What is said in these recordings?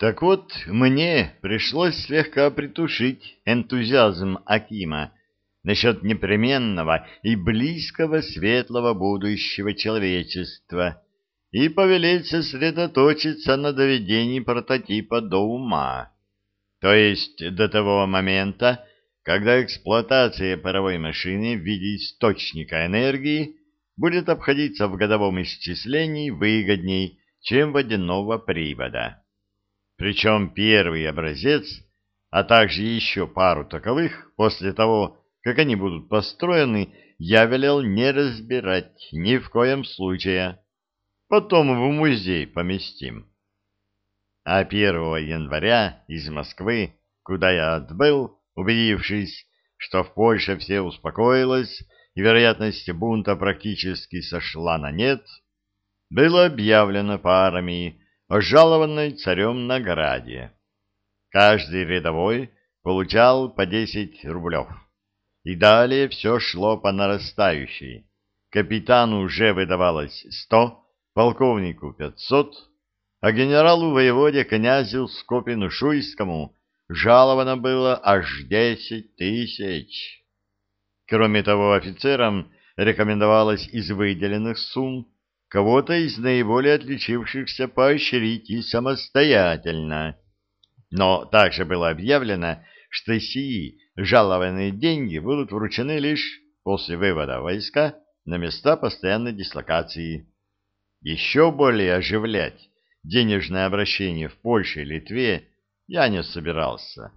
Так вот, мне пришлось слегка притушить энтузиазм Акима насчет непременного и близкого светлого будущего человечества и повелеть сосредоточиться на доведении прототипа до ума, то есть до того момента, когда эксплуатация паровой машины в виде источника энергии будет обходиться в годовом исчислении выгодней, чем водяного привода. Причем первый образец, а также еще пару таковых, после того, как они будут построены, я велел не разбирать ни в коем случае. Потом в музей поместим. А 1 января из Москвы, куда я отбыл, убедившись, что в Польше все успокоилось и вероятность бунта практически сошла на нет, было объявлено по армии о жалованной царем награде. Каждый рядовой получал по 10 рублев. И далее все шло по нарастающей. Капитану уже выдавалось сто, полковнику пятьсот, а генералу-воеводе князю Скопину-Шуйскому жаловано было аж десять тысяч. Кроме того, офицерам рекомендовалось из выделенных сумм кого-то из наиболее отличившихся поощрить и самостоятельно. Но также было объявлено, что сии жалованные деньги будут вручены лишь после вывода войска на места постоянной дислокации. Еще более оживлять денежное обращение в Польше и Литве я не собирался.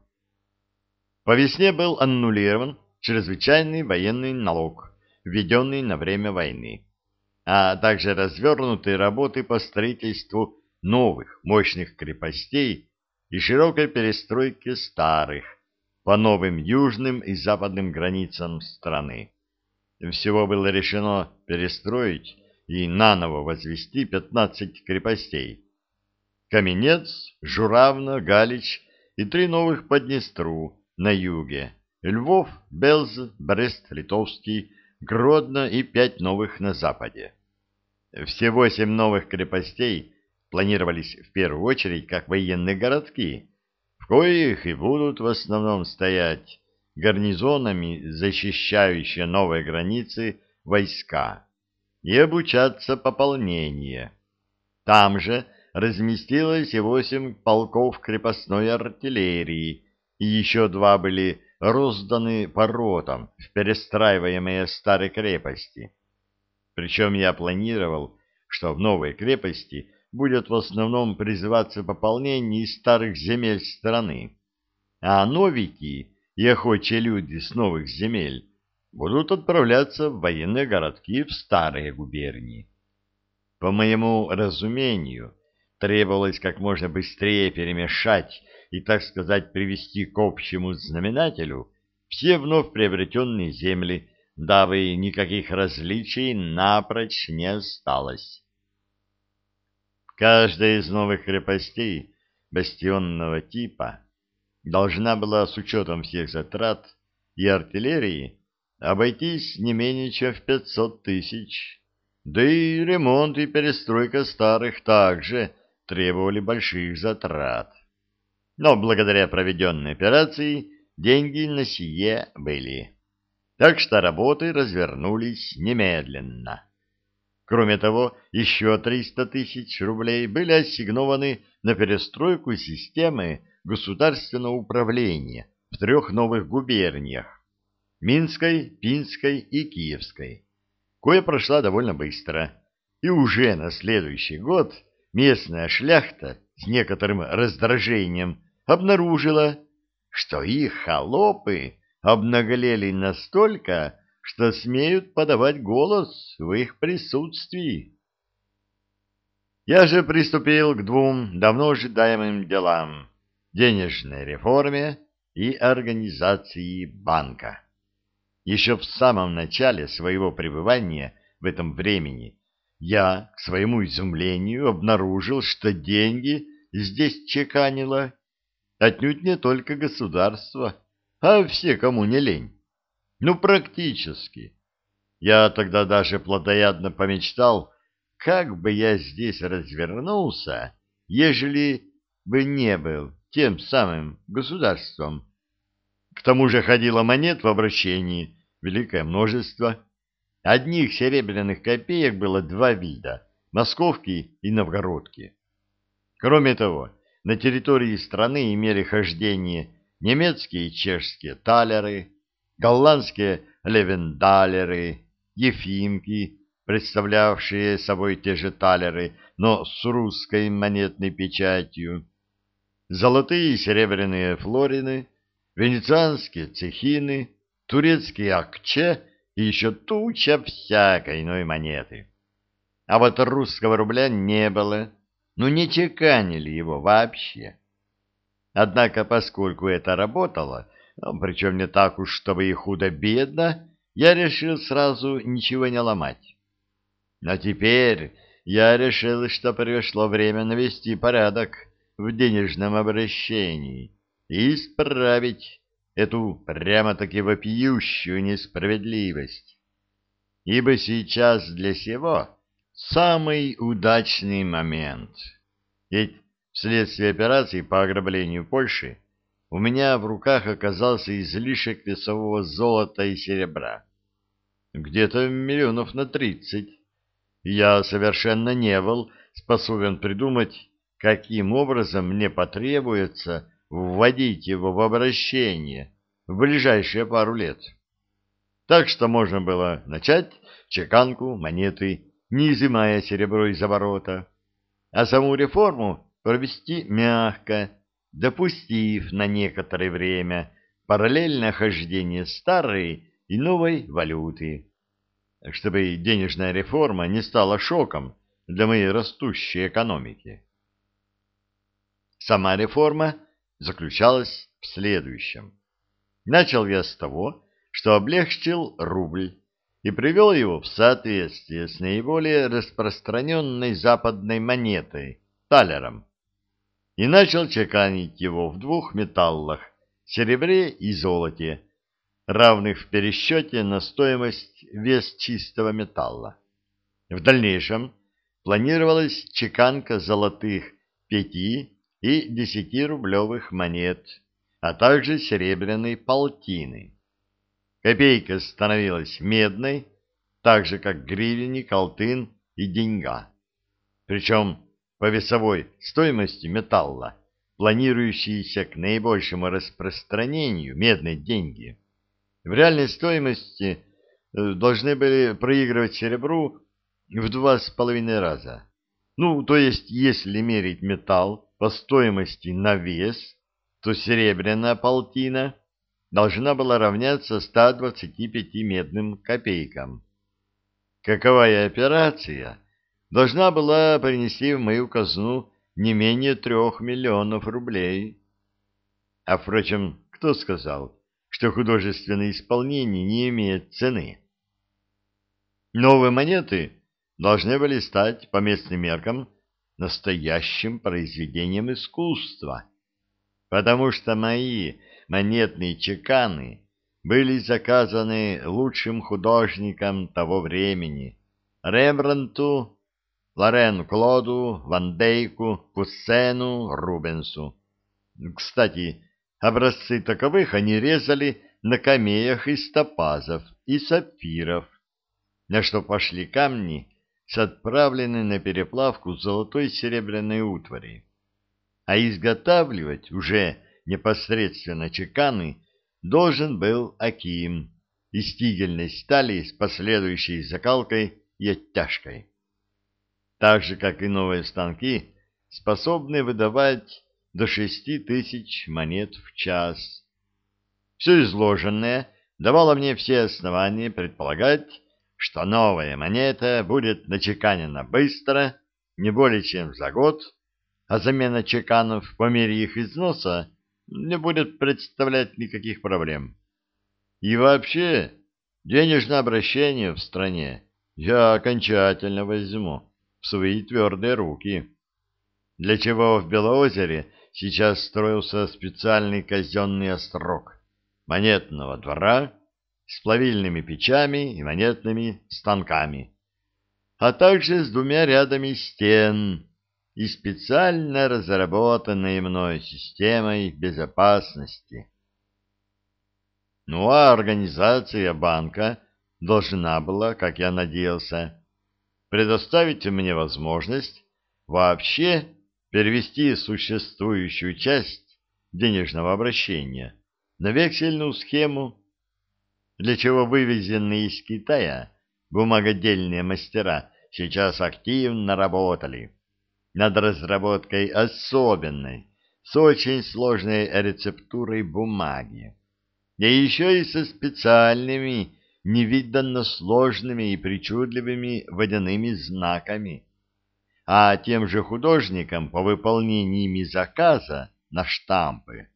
По весне был аннулирован чрезвычайный военный налог, введенный на время войны, а также развернуты работы по строительству новых мощных крепостей и широкой перестройке старых, по новым южным и западным границам страны. Всего было решено перестроить и наново возвести 15 крепостей. Каменец, Журавна, Галич и три новых по Днестру на юге. Львов, Белз, Брест-Литовский, Гродно и пять новых на западе. Все восемь новых крепостей планировались в первую очередь как военные городки, в коих и будут в основном стоять гарнизонами, защищающие новые границы войска, и обучаться пополнение. Там же разместилось и восемь полков крепостной артиллерии, и еще два были розданы по ротам в перестраиваемые старые крепости. Причем я планировал, что в новой крепости будет в основном призываться пополнение из старых земель страны, а новики и охочие люди с новых земель будут отправляться в военные городки в старые губернии. По моему разумению, требовалось как можно быстрее перемешать и, так сказать, привести к общему знаменателю все вновь приобретенные земли, дабы никаких различий напрочь не осталось. Каждая из новых крепостей бастионного типа должна была с учетом всех затрат и артиллерии обойтись не менее чем в 500 тысяч. Да и ремонт и перестройка старых также требовали больших затрат. Но благодаря проведенной операции деньги на сие были. Так что работы развернулись немедленно. Кроме того, еще 300 тысяч рублей были ассигнованы на перестройку системы государственного управления в трех новых губерниях – Минской, Пинской и Киевской, кое прошла довольно быстро. И уже на следующий год местная шляхта с некоторым раздражением обнаружила, что их холопы обнаглели настолько, что смеют подавать голос в их присутствии. Я же приступил к двум давно ожидаемым делам – денежной реформе и организации банка. Еще в самом начале своего пребывания в этом времени я, к своему изумлению, обнаружил, что деньги здесь чеканило отнюдь не только государство, а все, кому не лень. Ну, практически. Я тогда даже плотоядно помечтал, как бы я здесь развернулся, ежели бы не был тем самым государством. К тому же ходило монет в обращении великое множество. Одних серебряных копеек было два вида — московки и новгородки. Кроме того, на территории страны имели хождение немецкие и чешские талеры, голландские левендалеры, ефимки, представлявшие собой те же талеры, но с русской монетной печатью, золотые и серебряные флорины, венецианские цехины, турецкие акче и еще туча всякой иной монеты. А вот русского рубля не было, ну не чеканили его вообще. Однако, поскольку это работало, ну, причем не так уж, чтобы и худо-бедно, я решил сразу ничего не ломать. Но теперь я решил, что пришло время навести порядок в денежном обращении и исправить эту прямо-таки вопиющую несправедливость. Ибо сейчас для сего самый удачный момент. Ведь вследствие операции по ограблению Польши у меня в руках оказался излишек весового золота и серебра. Где-то миллионов на тридцать. Я совершенно не был способен придумать, каким образом мне потребуется вводить его в обращение в ближайшие пару лет. Так что можно было начать чеканку монеты, не изымая серебро из оборота, а саму реформу провести мягко, допустив на некоторое время параллельное хождение старой и новой валюты, чтобы денежная реформа не стала шоком для моей растущей экономики. Сама реформа заключалась в следующем. Начал я с того, что облегчил рубль и привел его в соответствие с наиболее распространенной западной монетой – талером и начал чеканить его в двух металлах — серебре и золоте, равных в пересчете на стоимость вес чистого металла. В дальнейшем планировалась чеканка золотых пяти и десяти рублевых монет, а также серебряной полтины. Копейка становилась медной, так же как гривенник, алтын и деньга. Причем по весовой стоимости металла, планирующиеся к наибольшему распространению медные деньги, в реальной стоимости э, должны были проигрывать серебру в два с половиной раза. Ну, то есть, если мерить металл по стоимости на вес, то серебряная полтина должна была равняться 125 медным копейкам. Каковая операция должна была принести в мою казну не менее трех миллионов рублей. А, впрочем, кто сказал, что художественное исполнение не имеет цены? Новые монеты должны были стать, по местным меркам, настоящим произведением искусства, потому что мои монетные чеканы были заказаны лучшим художником того времени, Рембрандту Лорен Клоду, Ван Дейку, Пуссену, Рубенсу. Кстати, образцы таковых они резали на камеях из топазов и сапфиров, на что пошли камни с отправленной на переплавку золотой и серебряной утвари. А изготавливать уже непосредственно чеканы должен был Аким из тигельной стали с последующей закалкой и оттяжкой так же, как и новые станки, способны выдавать до шести тысяч монет в час. Все изложенное давало мне все основания предполагать, что новая монета будет начеканена быстро, не более чем за год, а замена чеканов по мере их износа не будет представлять никаких проблем. И вообще, денежное обращение в стране я окончательно возьму в свои твердые руки. Для чего в Белоозере сейчас строился специальный казенный острог монетного двора с плавильными печами и монетными станками, а также с двумя рядами стен, и специально разработанной мной системой безопасности. Ну а организация банка должна была, как я надеялся, предоставить мне возможность вообще перевести существующую часть денежного обращения на вексельную схему, для чего вывезенные из Китая бумагодельные мастера сейчас активно работали над разработкой особенной, с очень сложной рецептурой бумаги, да еще и со специальными, невиданно сложными и причудливыми водяными знаками. А тем же художникам по выполнению заказа на штампы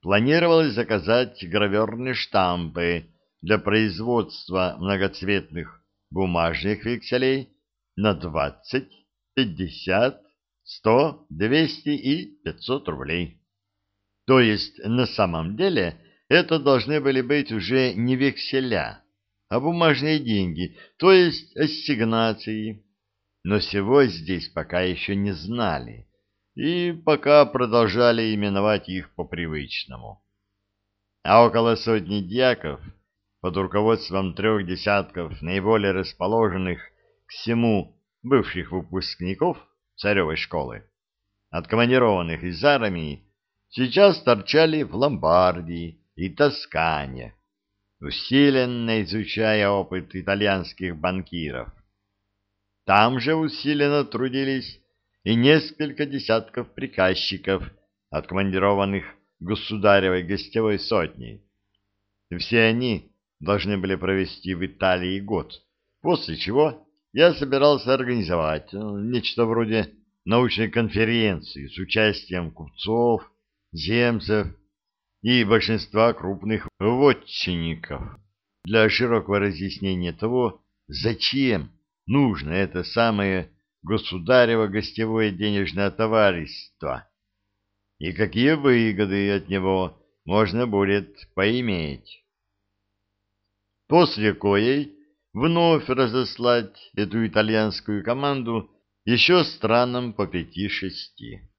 планировалось заказать граверные штампы для производства многоцветных бумажных векселей на 20, 50, 100, 200 и 500 рублей. То есть на самом деле это должны были быть уже не векселя, а бумажные деньги, то есть ассигнации. Но всего здесь пока еще не знали и пока продолжали именовать их по-привычному. А около сотни дьяков под руководством трех десятков наиболее расположенных к всему бывших выпускников царевой школы, откомандированных из армии, сейчас торчали в Ломбардии и Тоскане, усиленно изучая опыт итальянских банкиров. Там же усиленно трудились и несколько десятков приказчиков, откомандированных государевой гостевой сотней. Все они должны были провести в Италии год, после чего я собирался организовать ну, нечто вроде научной конференции с участием купцов, земцев и большинства крупных вотчинников для широкого разъяснения того, зачем нужно это самое государево гостевое денежное товариство и какие выгоды от него можно будет поиметь. После коей вновь разослать эту итальянскую команду еще странам по пяти-шести.